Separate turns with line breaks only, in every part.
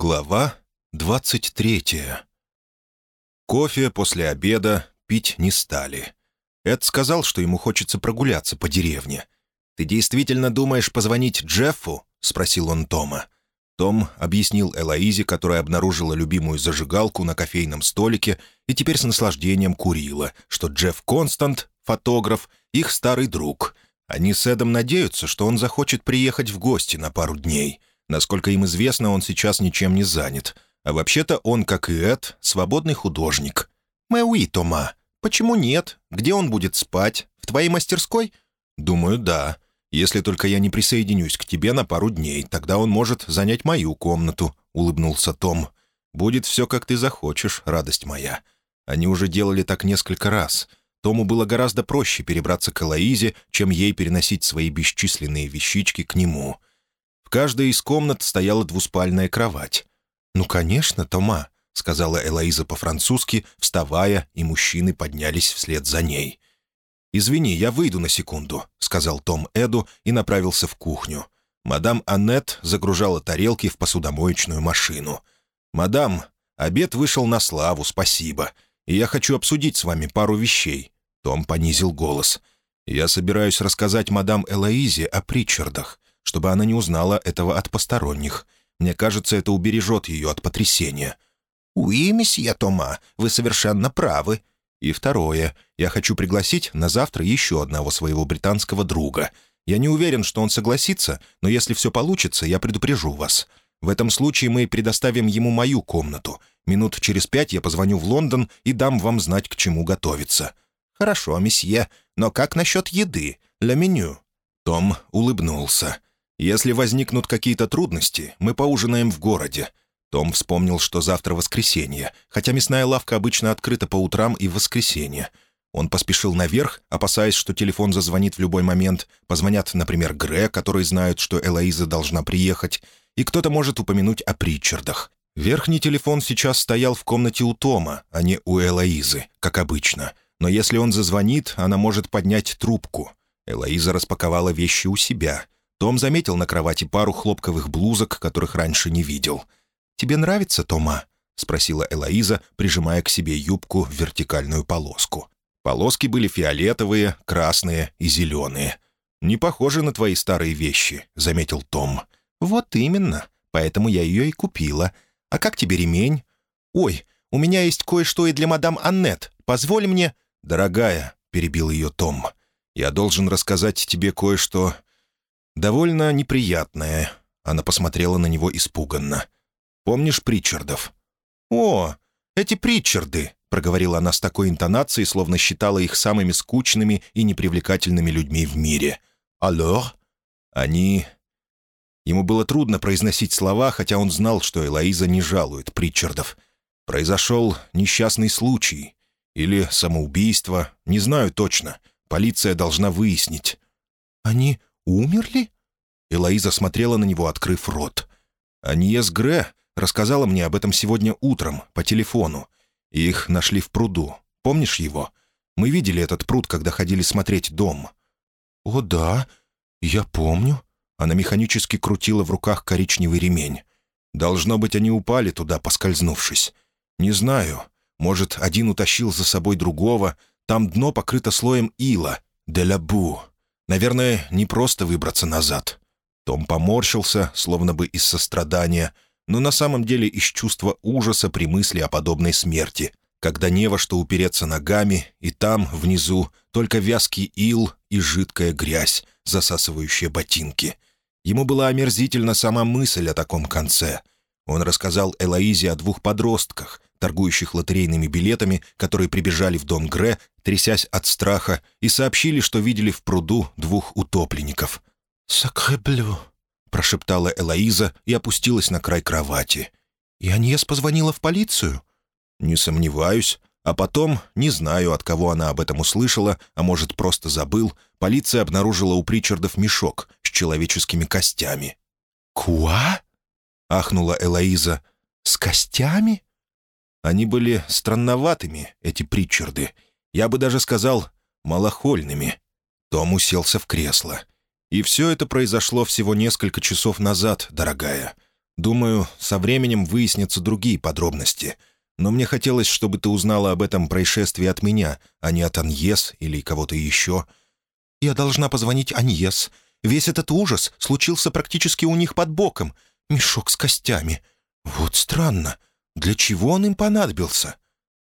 Глава двадцать третья. Кофе после обеда пить не стали. Эд сказал, что ему хочется прогуляться по деревне. «Ты действительно думаешь позвонить Джеффу?» — спросил он Тома. Том объяснил Элоизе, которая обнаружила любимую зажигалку на кофейном столике и теперь с наслаждением курила, что Джефф Констант, фотограф, их старый друг. Они с Эдом надеются, что он захочет приехать в гости на пару дней — Насколько им известно, он сейчас ничем не занят. А вообще-то он, как и Эд, свободный художник. «Мэуи, Тома, почему нет? Где он будет спать? В твоей мастерской?» «Думаю, да. Если только я не присоединюсь к тебе на пару дней, тогда он может занять мою комнату», — улыбнулся Том. «Будет все, как ты захочешь, радость моя». Они уже делали так несколько раз. Тому было гораздо проще перебраться к Элоизе, чем ей переносить свои бесчисленные вещички к нему — в каждой из комнат стояла двуспальная кровать. «Ну, конечно, Тома», — сказала Элоиза по-французски, вставая, и мужчины поднялись вслед за ней. «Извини, я выйду на секунду», — сказал Том Эду и направился в кухню. Мадам Аннет загружала тарелки в посудомоечную машину. «Мадам, обед вышел на славу, спасибо. И я хочу обсудить с вами пару вещей». Том понизил голос. «Я собираюсь рассказать мадам Элоизе о Причардах чтобы она не узнала этого от посторонних. Мне кажется, это убережет ее от потрясения». «Уи, месье Тома, вы совершенно правы». «И второе. Я хочу пригласить на завтра еще одного своего британского друга. Я не уверен, что он согласится, но если все получится, я предупрежу вас. В этом случае мы предоставим ему мою комнату. Минут через пять я позвоню в Лондон и дам вам знать, к чему готовиться». «Хорошо, месье, но как насчет еды? Ля меню?» Том улыбнулся. «Если возникнут какие-то трудности, мы поужинаем в городе». Том вспомнил, что завтра воскресенье, хотя мясная лавка обычно открыта по утрам и в воскресенье. Он поспешил наверх, опасаясь, что телефон зазвонит в любой момент. Позвонят, например, Гре, которые знают, что Элоиза должна приехать, и кто-то может упомянуть о Притчардах. Верхний телефон сейчас стоял в комнате у Тома, а не у Элоизы, как обычно. Но если он зазвонит, она может поднять трубку. Элоиза распаковала вещи у себя — том заметил на кровати пару хлопковых блузок, которых раньше не видел. «Тебе нравится, Тома?» — спросила Элоиза, прижимая к себе юбку в вертикальную полоску. Полоски были фиолетовые, красные и зеленые. «Не похожи на твои старые вещи», — заметил Том. «Вот именно. Поэтому я ее и купила. А как тебе ремень?» «Ой, у меня есть кое-что и для мадам Аннет. Позволь мне...» «Дорогая», — перебил ее Том, — «я должен рассказать тебе кое-что «Довольно неприятное». Она посмотрела на него испуганно. «Помнишь Притчардов?» «О, эти Притчарды!» — проговорила она с такой интонацией, словно считала их самыми скучными и непривлекательными людьми в мире. «Алло?» «Они...» Ему было трудно произносить слова, хотя он знал, что Элоиза не жалует Притчардов. Произошел несчастный случай. Или самоубийство, не знаю точно. Полиция должна выяснить.
«Они умерли?»
Элоиза смотрела на него, открыв рот. «Аньес Гре рассказала мне об этом сегодня утром, по телефону. Их нашли в пруду. Помнишь его? Мы видели этот пруд, когда ходили смотреть дом».
«О, да, я помню».
Она механически крутила в руках коричневый ремень. «Должно быть, они упали туда, поскользнувшись. Не знаю. Может, один утащил за собой другого. Там дно покрыто слоем ила. Делябу. Наверное, не просто выбраться назад. Том поморщился, словно бы из сострадания, но на самом деле из чувства ужаса при мысли о подобной смерти, когда не во что упереться ногами, и там, внизу, только вязкий ил и жидкая грязь, засасывающая ботинки. Ему была омерзительна сама мысль о таком конце. Он рассказал Элоизе о двух подростках, торгующих лотерейными билетами, которые прибежали в дом Гре, трясясь от страха, и сообщили, что видели в пруду двух утопленников.
«Сакреблю», —
прошептала Элоиза и опустилась на край кровати.
«И Аньес позвонила в полицию?»
«Не сомневаюсь. А потом, не знаю, от кого она об этом услышала, а может, просто забыл, полиция обнаружила у Причардов мешок с человеческими костями».
«Куа?» — ахнула Элоиза. «С костями?»
Они были странноватыми, эти Притчарды. Я бы даже сказал, малохольными. Том уселся в кресло. И все это произошло всего несколько часов назад, дорогая. Думаю, со временем выяснятся другие подробности. Но мне хотелось, чтобы ты узнала об этом происшествии от меня, а не от Аньес или кого-то еще.
Я должна позвонить Аньес. Весь этот ужас случился практически у них под боком. Мешок с костями. Вот странно. Для чего он им понадобился?»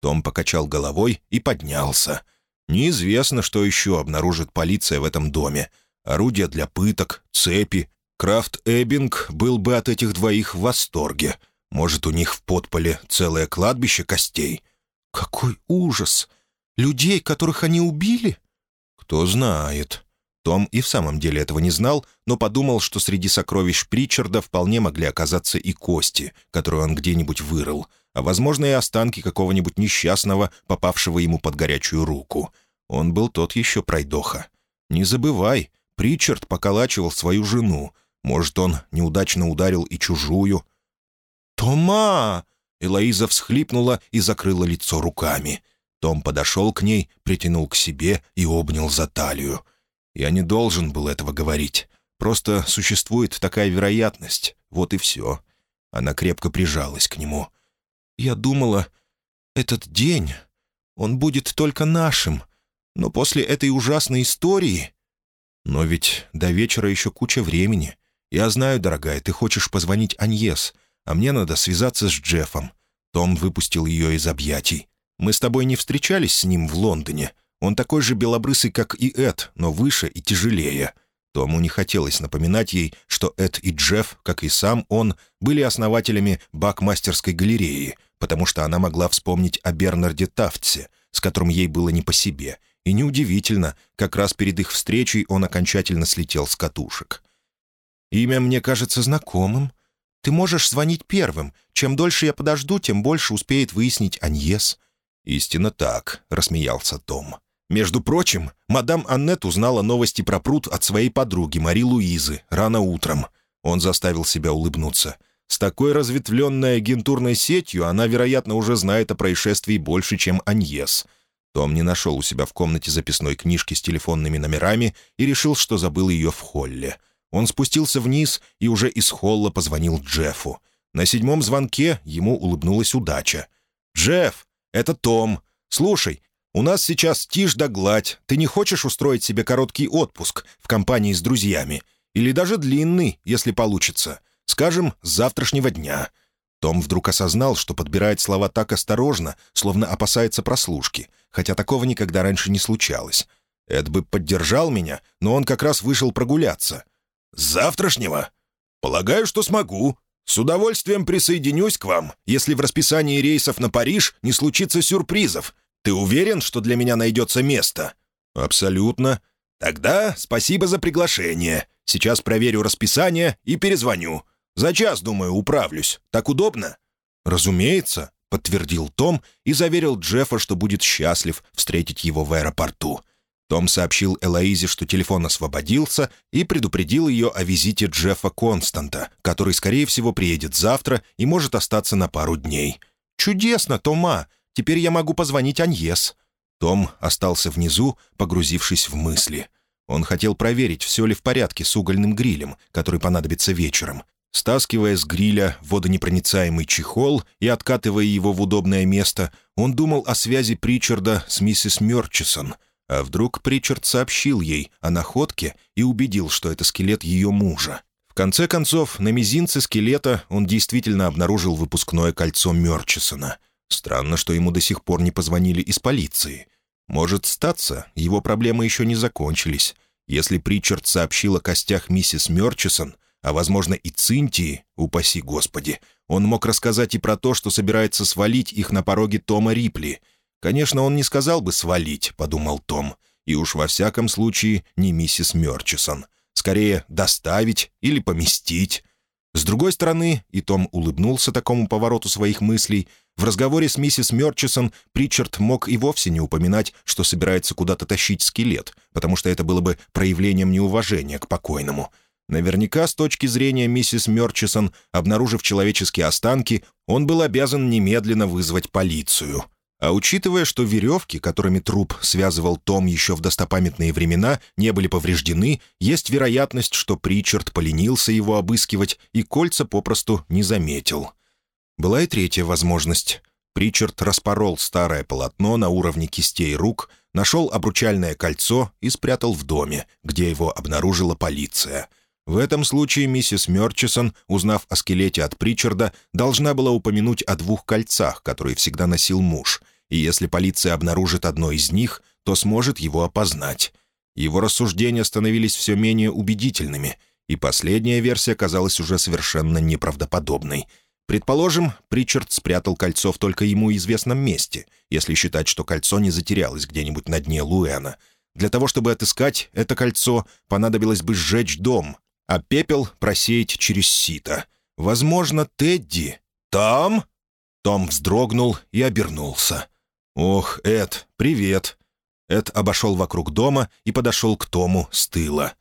Том покачал головой и поднялся. Неизвестно, что еще обнаружит полиция в этом доме. Орудия для пыток, цепи. Крафт Эббинг был бы от этих двоих в восторге. Может, у них в подполе целое кладбище костей?
«Какой ужас! Людей, которых они убили?»
«Кто знает». Том и в самом деле этого не знал, но подумал, что среди сокровищ Причарда вполне могли оказаться и кости, которые он где-нибудь вырыл, а, возможно, и останки какого-нибудь несчастного, попавшего ему под горячую руку. Он был тот еще пройдоха. «Не забывай, Причард поколачивал свою жену. Может, он неудачно ударил и чужую?»
«Тома!»
Элоиза всхлипнула и закрыла лицо руками. Том подошел к ней, притянул к себе и обнял за талию. Я не должен был этого говорить. Просто существует такая вероятность. Вот и все. Она крепко прижалась к нему.
«Я думала, этот день, он будет только нашим. Но после этой ужасной истории...»
«Но ведь до вечера еще куча времени. Я знаю, дорогая, ты хочешь позвонить Аньес, а мне надо связаться с Джеффом». Том выпустил ее из объятий. «Мы с тобой не встречались с ним в Лондоне. Он такой же белобрысый, как и Эд, но выше и тяжелее». Тому не хотелось напоминать ей, что Эд и Джефф, как и сам он, были основателями Бакмастерской галереи, потому что она могла вспомнить о Бернарде Тафтсе, с которым ей было не по себе. И неудивительно, как раз перед их встречей он окончательно слетел с катушек. «Имя мне кажется знакомым. Ты можешь звонить первым. Чем дольше я подожду, тем больше успеет выяснить Аньес». «Истинно так», — рассмеялся Том. Между прочим, мадам Аннет узнала новости про пруд от своей подруги Мари Луизы рано утром. Он заставил себя улыбнуться. С такой разветвленной агентурной сетью она, вероятно, уже знает о происшествии больше, чем Аньес. Том не нашел у себя в комнате записной книжки с телефонными номерами и решил, что забыл ее в холле. Он спустился вниз и уже из холла позвонил Джеффу. На седьмом звонке ему улыбнулась удача. «Джефф, это Том. Слушай, у нас сейчас тишь да гладь. Ты не хочешь устроить себе короткий отпуск в компании с друзьями? Или даже длинный, если получится? Скажем, с завтрашнего дня». Том вдруг осознал, что подбирает слова так осторожно, словно опасается прослушки, хотя такого никогда раньше не случалось. Эд бы поддержал меня, но он как раз вышел прогуляться. «С завтрашнего? Полагаю, что смогу. С удовольствием присоединюсь к вам, если в расписании рейсов на Париж не случится сюрпризов, ты уверен, что для меня найдется место?» «Абсолютно. Тогда спасибо за приглашение. Сейчас проверю расписание и перезвоню. За час, думаю, управлюсь. Так удобно?» «Разумеется», — подтвердил Том и заверил Джеффа, что будет счастлив встретить его в аэропорту. Том сообщил Элоизе, что телефон освободился, и предупредил ее о визите Джеффа Константа, который, скорее всего, приедет завтра и может остаться на пару дней. «Чудесно, Тома! Теперь я могу позвонить Аньес». Том остался внизу, погрузившись в мысли. Он хотел проверить, все ли в порядке с угольным грилем, который понадобится вечером. Стаскивая с гриля водонепроницаемый чехол и откатывая его в удобное место, он думал о связи Причарда с миссис Мёрчисон. А вдруг Причард сообщил ей о находке и убедил, что это скелет ее мужа. В конце концов, на мизинце скелета он действительно обнаружил выпускное кольцо Мёрчисона — Странно, что ему до сих пор не позвонили из полиции. Может, статься, его проблемы еще не закончились. Если Причард сообщил о костях миссис Мёрчисон, а, возможно, и Цинтии, упаси Господи, он мог рассказать и про то, что собирается свалить их на пороге Тома Рипли. Конечно, он не сказал бы «свалить», — подумал Том, и уж во всяком случае не миссис Мёрчисон. Скорее, доставить или поместить. С другой стороны, и Том улыбнулся такому повороту своих мыслей, в разговоре с миссис Мёрчисон Причард мог и вовсе не упоминать, что собирается куда-то тащить скелет, потому что это было бы проявлением неуважения к покойному. Наверняка, с точки зрения миссис Мёрчисон, обнаружив человеческие останки, он был обязан немедленно вызвать полицию. А учитывая, что веревки, которыми труп связывал Том еще в достопамятные времена, не были повреждены, есть вероятность, что Причард поленился его обыскивать и кольца попросту не заметил. Была и третья возможность. Причард распорол старое полотно на уровне кистей рук, нашел обручальное кольцо и спрятал в доме, где его обнаружила полиция — в этом случае миссис Мёрчисон, узнав о скелете от Причарда, должна была упомянуть о двух кольцах, которые всегда носил муж, и если полиция обнаружит одно из них, то сможет его опознать. Его рассуждения становились все менее убедительными, и последняя версия казалась уже совершенно неправдоподобной. Предположим, Причард спрятал кольцо в только ему известном месте, если считать, что кольцо не затерялось где-нибудь на дне Луэна. Для того, чтобы отыскать это кольцо, понадобилось бы сжечь дом, а пепел просеять через сито. Возможно, Тедди... «Там?» Том вздрогнул и обернулся. «Ох, Эд, привет!» Эд обошел вокруг дома и подошел к Тому с тыла.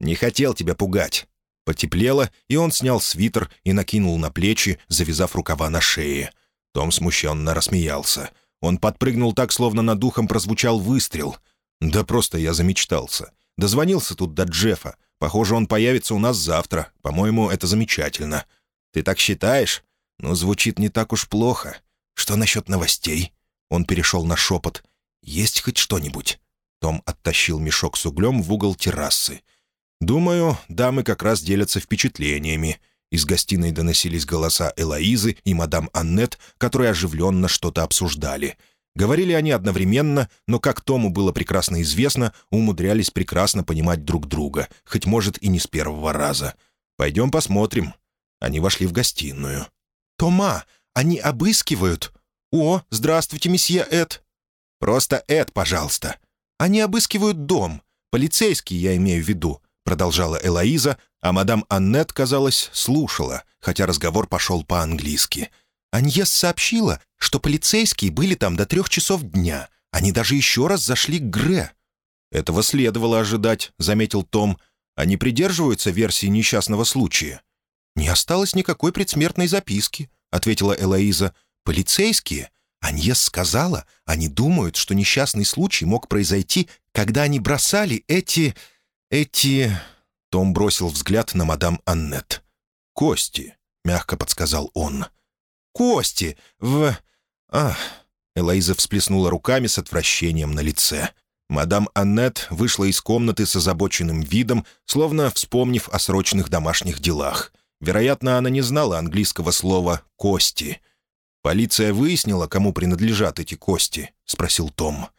«Не хотел тебя пугать». Потеплело, и он снял свитер и накинул на плечи, завязав рукава на шее. Том смущенно рассмеялся. Он подпрыгнул так, словно над духом прозвучал выстрел. «Да просто я замечтался. Дозвонился тут до Джеффа. Похоже, он появится у нас завтра. По-моему, это замечательно. Ты так считаешь? Ну, звучит не так уж плохо. Что насчет новостей?» Он перешел на шепот. «Есть хоть что-нибудь?» Том оттащил мешок с углем в угол террасы. «Думаю, дамы как раз делятся впечатлениями». Из гостиной доносились голоса Элоизы и мадам Аннет, которые оживленно что-то обсуждали — Говорили они одновременно, но, как Тому было прекрасно известно, умудрялись прекрасно понимать друг друга, хоть, может, и не с первого раза. «Пойдем посмотрим». Они вошли в гостиную. «Тома, они обыскивают?» «О, здравствуйте, месье Эд». «Просто Эд, пожалуйста». «Они обыскивают дом. Полицейский, я имею в виду», — продолжала Элоиза, а мадам Аннет, казалось, слушала, хотя разговор пошел по-английски — Аньес сообщила, что полицейские были там до трех часов дня. Они даже еще раз зашли к Гре. «Этого следовало ожидать», — заметил Том. «Они придерживаются версии несчастного случая». «Не осталось никакой предсмертной записки», — ответила Элоиза. «Полицейские?» Аньес сказала, они думают, что несчастный случай мог произойти, когда они бросали эти... эти...» Том бросил взгляд на мадам Аннет. «Кости», — мягко подсказал он кости в... Ах!» Элоиза всплеснула руками с отвращением на лице. Мадам Аннет вышла из комнаты с озабоченным видом, словно вспомнив о срочных домашних делах. Вероятно, она не знала английского слова «кости». «Полиция выяснила, кому принадлежат эти кости?» — спросил Том.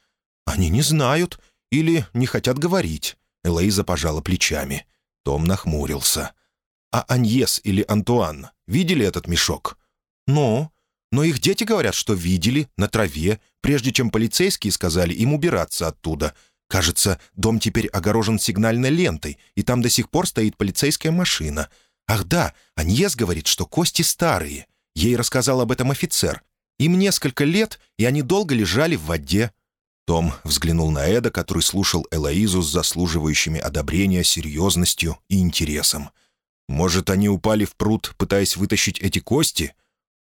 «Они не знают или не хотят говорить». Элоиза пожала плечами. Том нахмурился. «А Аньес или Антуан видели этот мешок?» «Но? Но их дети говорят, что видели, на траве, прежде чем полицейские сказали им убираться оттуда. Кажется, дом теперь огорожен сигнальной лентой, и там до сих пор стоит полицейская машина. Ах да, Аньес говорит, что кости старые. Ей рассказал об этом офицер. Им несколько лет, и они долго лежали в воде». Том взглянул на Эда, который слушал Элоизу с заслуживающими одобрения серьезностью и интересом. «Может, они упали в пруд, пытаясь вытащить эти кости?»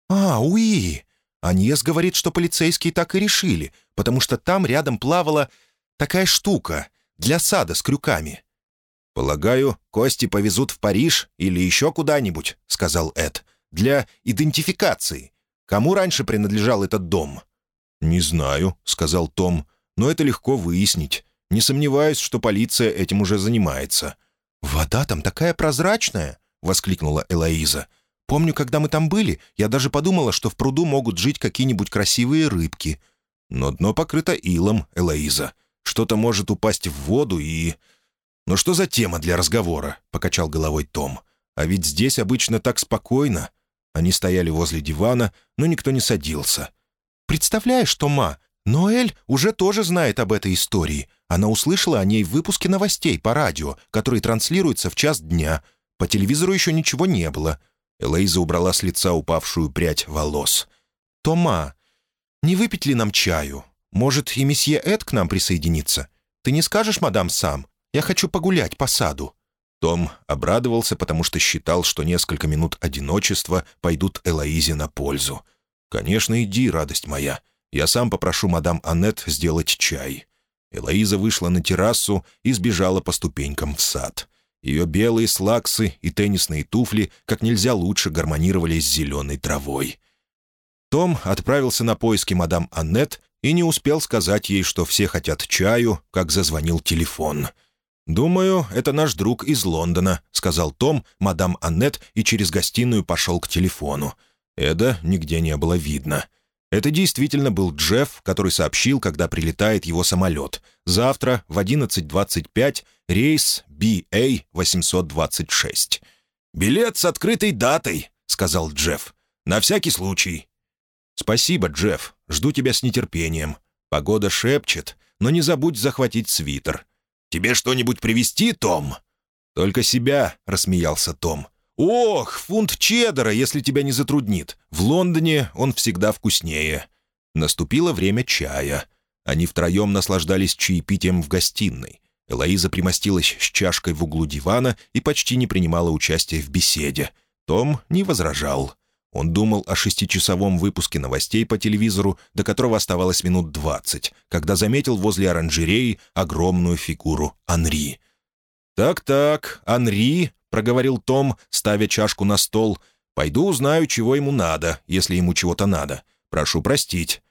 «А, уи!» Аньес говорит, что полицейские так и решили, потому что там рядом плавала такая штука для сада с крюками. «Полагаю, кости повезут в Париж или еще куда-нибудь», — сказал Эд, — «для идентификации. Кому раньше принадлежал этот дом?» «Не знаю», — сказал Том, — «но это легко выяснить. Не сомневаюсь, что полиция этим уже занимается». «Вода там такая прозрачная!» — воскликнула Элоиза. Помню, когда мы там были, я даже подумала, что в пруду могут жить какие-нибудь красивые рыбки. Но дно покрыто илом, Элоиза. Что-то может упасть в воду и... «Ну что за тема для разговора?» — покачал головой Том. «А ведь здесь обычно так спокойно». Они стояли возле дивана, но никто не садился. «Представляешь, Тома, Ноэль уже тоже знает об этой истории. Она услышала о ней в выпуске новостей по радио, который транслируется в час дня. По телевизору еще ничего не было. Элейза убрала с лица упавшую прядь волос. «Тома, не выпить ли нам чаю? Может, и месье Эд к нам присоединится? Ты не скажешь, мадам, сам? Я хочу погулять по саду». Том обрадовался, потому что считал, что несколько минут одиночества пойдут Элоизе на пользу. «Конечно, иди, радость моя. Я сам попрошу мадам Аннет сделать чай». Элоиза вышла на террасу и сбежала по ступенькам в сад. Ее белые слаксы и теннисные туфли как нельзя лучше гармонировали с зеленой травой. Том отправился на поиски мадам Аннет и не успел сказать ей, что все хотят чаю, как зазвонил телефон. «Думаю, это наш друг из Лондона», — сказал Том, мадам Аннет, и через гостиную пошел к телефону. Эда нигде не было видно. Это действительно был Джефф, который сообщил, когда прилетает его самолет. Завтра в 11.25 рейс BA-826. «Билет с открытой датой», — сказал Джефф. «На всякий случай». «Спасибо, Джефф. Жду тебя с нетерпением. Погода шепчет, но не забудь захватить свитер». «Тебе что-нибудь привезти, Том?» «Только себя», — рассмеялся Том. «Ох, фунт чеддера, если тебя не затруднит. В Лондоне он всегда вкуснее». Наступило время чая. Они втроем наслаждались чаепитием в гостиной. Элоиза примостилась с чашкой в углу дивана и почти не принимала участия в беседе. Том не возражал. Он думал о шестичасовом выпуске новостей по телевизору, до которого оставалось минут двадцать, когда заметил возле оранжереи огромную фигуру Анри. «Так-так, Анри», — проговорил Том, ставя чашку на стол. «Пойду узнаю, чего ему надо, если ему чего-то надо. Прошу простить».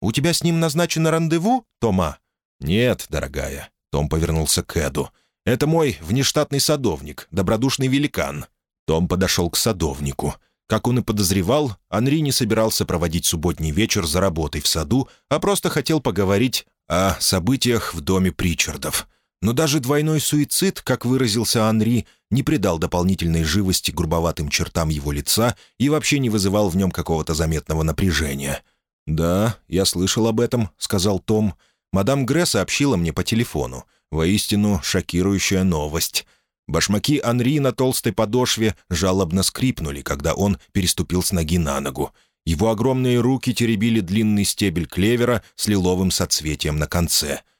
«У тебя с ним назначено рандеву, Тома?» «Нет, дорогая». Том повернулся к Эду. «Это мой внештатный садовник, добродушный великан». Том подошел к садовнику. Как он и подозревал, Анри не собирался проводить субботний вечер за работой в саду, а просто хотел поговорить о событиях в доме Причардов. Но даже двойной суицид, как выразился Анри, не придал дополнительной живости грубоватым чертам его лица и вообще не вызывал в нем какого-то заметного напряжения. «Да, я слышал об этом», — сказал Том. «Мадам Гре сообщила мне по телефону. Воистину шокирующая новость». Башмаки Анри на толстой подошве жалобно скрипнули, когда он переступил с ноги на ногу. Его огромные руки теребили длинный стебель клевера с лиловым соцветием на конце —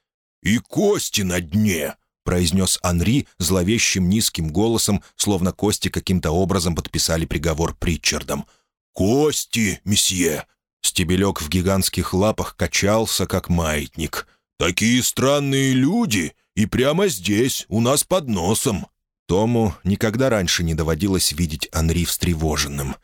«И кости на дне!» — произнес Анри зловещим низким голосом, словно кости каким-то образом подписали приговор Притчардом. «Кости, месье!» Стебелек в гигантских лапах качался, как маятник. «Такие странные люди! И прямо здесь, у нас под носом!» Тому никогда раньше не доводилось видеть Анри встревоженным.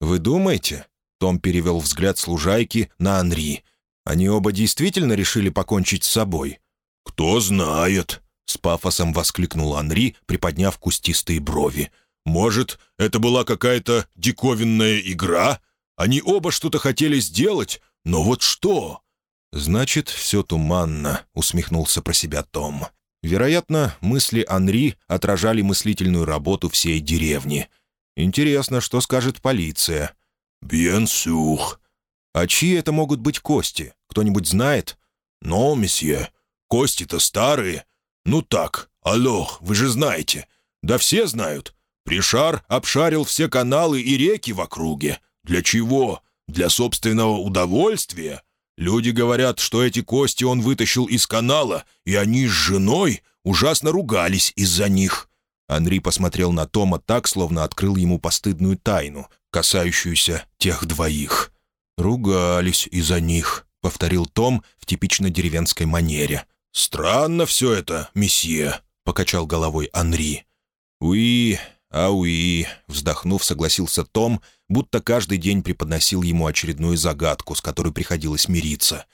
«Вы думаете?» — Том перевел взгляд с лужайки на Анри. «Они оба действительно решили покончить с собой?» «Кто знает», — с пафосом воскликнул Анри, приподняв кустистые брови. «Может, это была какая-то диковинная игра? Они оба что-то хотели сделать, но вот что?» «Значит, все туманно», — усмехнулся про себя Том. Вероятно, мысли Анри отражали мыслительную работу всей деревни. Интересно, что скажет полиция. «Бьен сюх». «А чьи это могут быть кости? Кто-нибудь знает?» «Но, месье, Кости-то старые. Ну так, алло, вы же знаете. Да все знают. Пришар обшарил все каналы и реки в округе. Для чего? Для собственного удовольствия? Люди говорят, что эти кости он вытащил из канала, и они с женой ужасно ругались из-за них». Анри посмотрел на Тома так, словно открыл ему постыдную тайну, касающуюся тех двоих. «Ругались из-за них», — повторил Том в типично деревенской манере. «Странно все это, месье», — покачал головой Анри. «Уи, а уи», — вздохнув, согласился Том, будто каждый день преподносил ему очередную загадку, с которой приходилось мириться.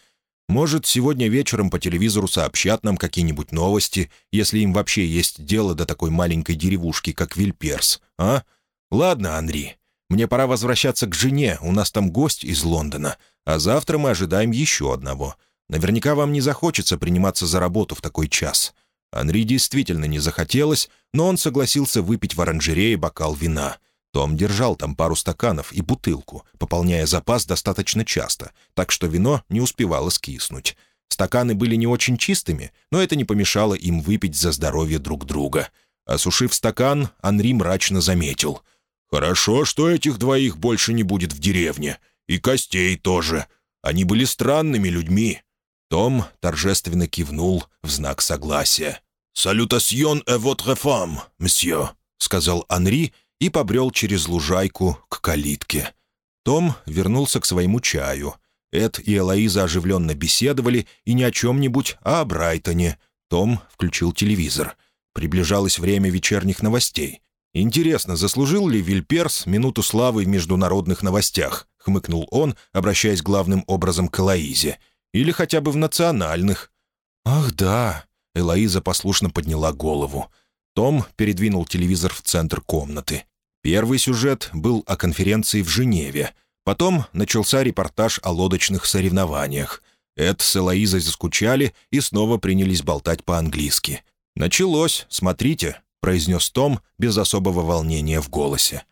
«Может, сегодня вечером по телевизору сообщат нам какие-нибудь новости, если им вообще есть дело до такой маленькой деревушки, как Вильперс, а? Ладно, Анри, мне пора возвращаться к жене, у нас там гость из Лондона, а завтра мы ожидаем еще одного». Наверняка вам не захочется приниматься за работу в такой час». Анри действительно не захотелось, но он согласился выпить в оранжерее бокал вина. Том держал там пару стаканов и бутылку, пополняя запас достаточно часто, так что вино не успевало скиснуть. Стаканы были не очень чистыми, но это не помешало им выпить за здоровье друг друга. Осушив стакан, Анри мрачно заметил. «Хорошо, что этих двоих больше не будет в деревне. И костей тоже. Они были странными людьми. Том торжественно кивнул в знак согласия. «Салютасьон э votre femme, месье», — сказал Анри и побрел через лужайку к калитке. Том вернулся к своему чаю. Эд и Элоиза оживленно беседовали и не о чем-нибудь, а о Брайтоне. Том включил телевизор. Приближалось время вечерних новостей. «Интересно, заслужил ли Вильперс минуту славы в международных новостях?» — хмыкнул он, обращаясь главным образом к Элоизе. «Или хотя бы в национальных?» «Ах, да!» — Элоиза послушно подняла голову. Том передвинул телевизор в центр комнаты. Первый сюжет был о конференции в Женеве. Потом начался репортаж о лодочных соревнованиях. Эд с Элоизой заскучали и снова принялись болтать по-английски. «Началось, смотрите», — произнес Том без особого волнения в голосе.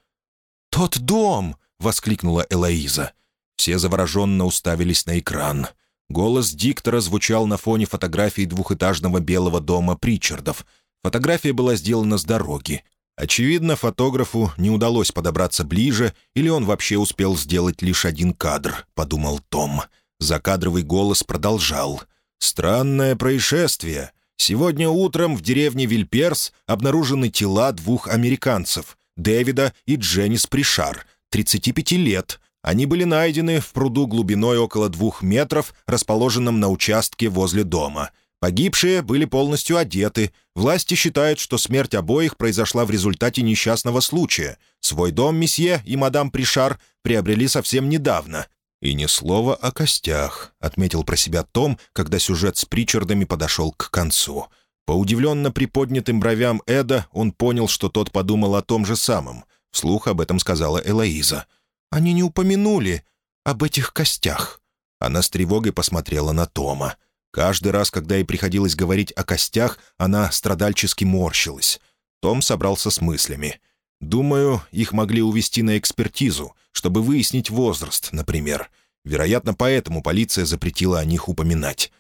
«Тот дом!» — воскликнула Элоиза. Все завороженно уставились на экран. Голос диктора звучал на фоне фотографии двухэтажного белого дома Причардов. Фотография была сделана с дороги. Очевидно, фотографу не удалось подобраться ближе, или он вообще успел сделать лишь один кадр, подумал Том. Закадровый голос продолжал. «Странное происшествие. Сегодня утром в деревне Вильперс обнаружены тела двух американцев, Дэвида и Дженнис Пришар, 35 лет. Они были найдены в пруду глубиной около двух метров, расположенном на участке возле дома. Погибшие были полностью одеты. Власти считают, что смерть обоих произошла в результате несчастного случая. Свой дом месье и мадам Пришар приобрели совсем недавно. «И ни слова о костях», — отметил про себя Том, когда сюжет с Причардами подошел к концу. По удивленно приподнятым бровям Эда он понял, что тот подумал о том же самом. Вслух об этом сказала Элоиза. «Они не упомянули об этих костях». Она с тревогой посмотрела на Тома. Каждый раз, когда ей приходилось говорить о костях, она страдальчески морщилась. Том собрался с мыслями. «Думаю, их могли увести на экспертизу, чтобы выяснить возраст, например. Вероятно, поэтому полиция запретила о них упоминать».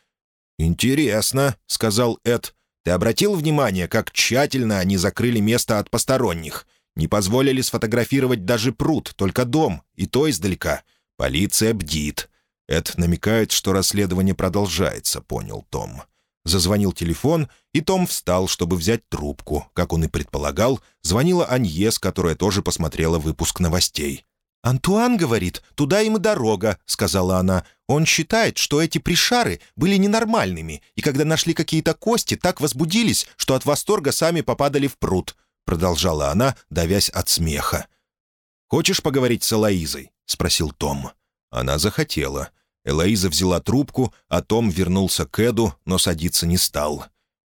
«Интересно», — сказал Эд. «Ты обратил внимание, как тщательно они закрыли место от посторонних? Не позволили сфотографировать даже пруд, только дом, и то издалека. Полиция бдит. Эд намекает, что расследование продолжается, понял Том. Зазвонил телефон, и Том встал, чтобы взять трубку. Как он и предполагал, звонила Аньес, которая тоже посмотрела выпуск новостей. «Антуан говорит, туда им и дорога», — сказала она. «Он считает, что эти пришары были ненормальными, и когда нашли какие-то кости, так возбудились, что от восторга сами попадали в пруд», — продолжала она, давясь от смеха. «Хочешь поговорить с Алоизой?» — спросил Том. Она захотела. Элоиза взяла трубку, а Том вернулся к Эду, но садиться не стал.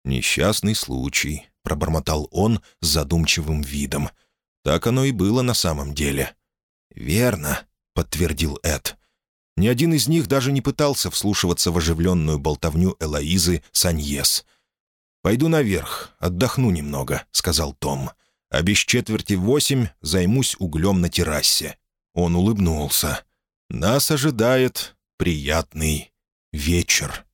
«Несчастный случай», — пробормотал он с задумчивым видом. «Так оно и было на самом деле». «Верно», — подтвердил Эд. Ни один из них даже не пытался вслушиваться в оживленную болтовню Элоизы Саньес. «Пойду наверх, отдохну немного», — сказал Том. «А без четверти восемь займусь углем на террасе». Он улыбнулся. «Нас ожидает приятный вечер.